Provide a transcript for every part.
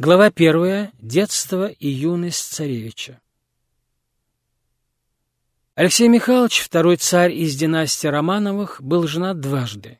Глава первая. Детство и юность царевича. Алексей Михайлович, второй царь из династии Романовых, был женат дважды.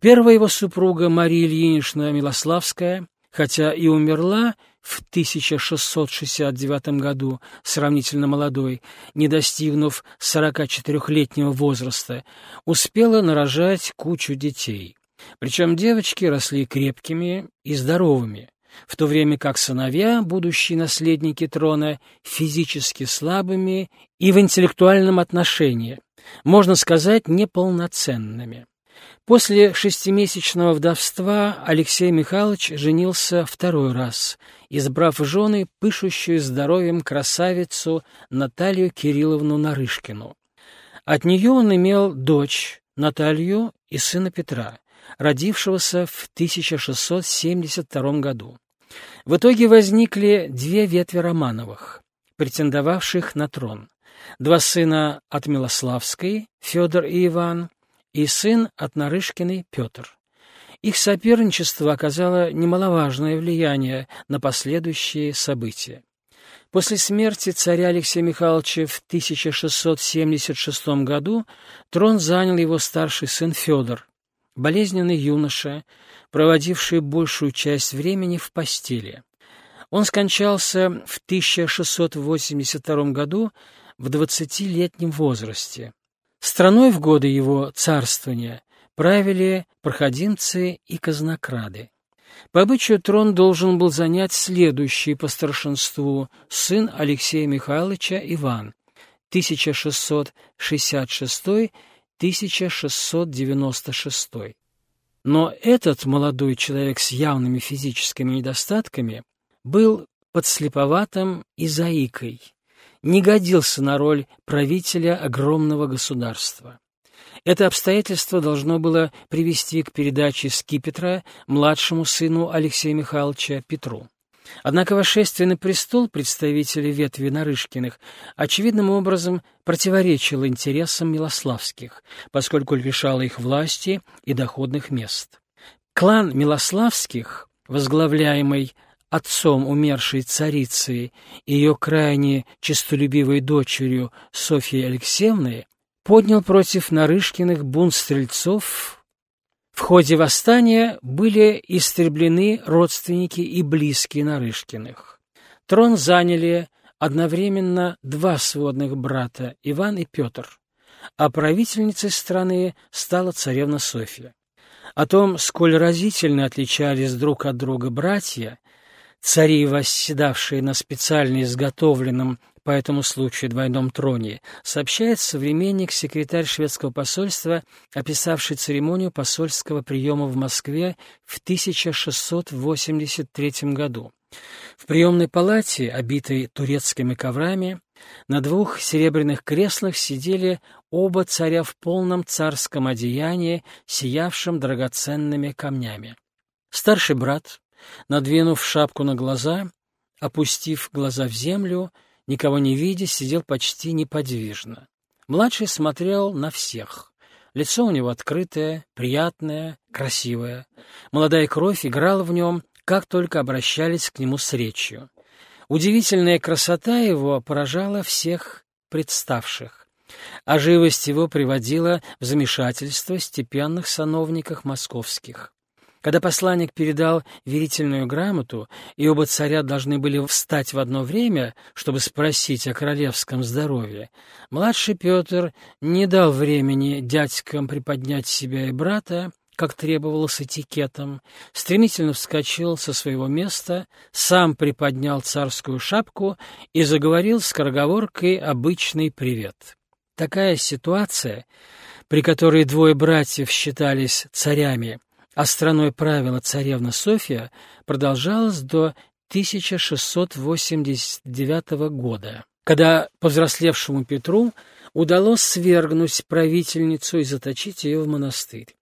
Первая его супруга Мария Ильинична Милославская, хотя и умерла в 1669 году, сравнительно молодой, не достигнув 44-летнего возраста, успела нарожать кучу детей. Причем девочки росли крепкими и здоровыми в то время как сыновья, будущие наследники трона, физически слабыми и в интеллектуальном отношении, можно сказать, неполноценными. После шестимесячного вдовства Алексей Михайлович женился второй раз, избрав в жены пышущую здоровьем красавицу Наталью Кирилловну Нарышкину. От нее он имел дочь Наталью и сына Петра, родившегося в 1672 году. В итоге возникли две ветви Романовых, претендовавших на трон. Два сына от Милославской, Федор и Иван, и сын от Нарышкиной, Петр. Их соперничество оказало немаловажное влияние на последующие события. После смерти царя Алексея Михайловича в 1676 году трон занял его старший сын Федор, болезненный юноша, проводивший большую часть времени в постели. Он скончался в 1682 году в 20-летнем возрасте. Страной в годы его царствования правили проходимцы и казнокрады. По обычаю трон должен был занять следующий по старшинству сын Алексея Михайловича Иван, 1666-1696. Но этот молодой человек с явными физическими недостатками был подслеповатым и заикой, не годился на роль правителя огромного государства. Это обстоятельство должно было привести к передаче скипетра младшему сыну Алексея Михайловича Петру. Однако восшествие на престол представителей ветви Нарышкиных очевидным образом противоречило интересам Милославских, поскольку лишало их власти и доходных мест. Клан Милославских, возглавляемый отцом умершей царицы и ее крайне честолюбивой дочерью Софьей Алексеевной, поднял против Нарышкиных бунт стрельцов в ходе восстания были истреблены родственники и близкие Нарышкиных. Трон заняли одновременно два сводных брата Иван и Петр, а правительницей страны стала царевна Софья. О том, сколь разительно отличались друг от друга братья, цари, восседавшие на специально изготовленном по этому случаю двойном троне, сообщает современник, секретарь шведского посольства, описавший церемонию посольского приема в Москве в 1683 году. В приемной палате, обитой турецкими коврами, на двух серебряных креслах сидели оба царя в полном царском одеянии, сиявшем драгоценными камнями. Старший брат, надвинув шапку на глаза, опустив глаза в землю, никого не видя, сидел почти неподвижно. Младший смотрел на всех. Лицо у него открытое, приятное, красивое. Молодая кровь играла в нем, как только обращались к нему с речью. Удивительная красота его поражала всех представших, а живость его приводила в замешательство степенных сановников московских. Когда посланник передал верительную грамоту, и оба царя должны были встать в одно время, чтобы спросить о королевском здоровье, младший Петр не дал времени дядькам приподнять себя и брата, как требовалось этикетом, стремительно вскочил со своего места, сам приподнял царскую шапку и заговорил с скороговоркой «обычный привет». Такая ситуация, при которой двое братьев считались царями, а страной правила царевна Софья, продолжалась до 1689 года, когда повзрослевшему Петру удалось свергнуть правительницу и заточить ее в монастырь.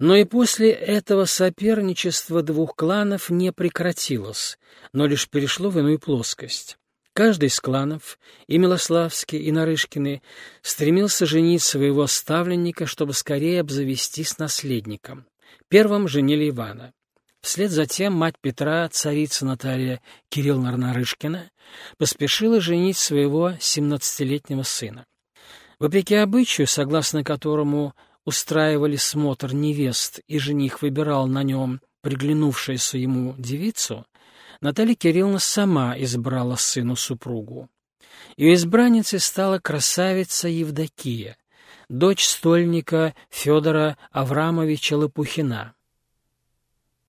Но и после этого соперничество двух кланов не прекратилось, но лишь перешло в иную плоскость. Каждый из кланов, и Милославский, и Нарышкины, стремился женить своего ставленника, чтобы скорее обзавестись наследником. Первым женили Ивана. Вслед за тем мать Петра, царица Наталья Кирилловна Нарышкина, поспешила женить своего 17-летнего сына. Вопреки обычаю, согласно которому устраивали смотр невест, и жених выбирал на нем приглянувшуюся ему девицу, Наталья Кирилловна сама избрала сыну супругу. Ее избранницей стала красавица Евдокия, дочь стольника Федора Аврамовича Лопухина.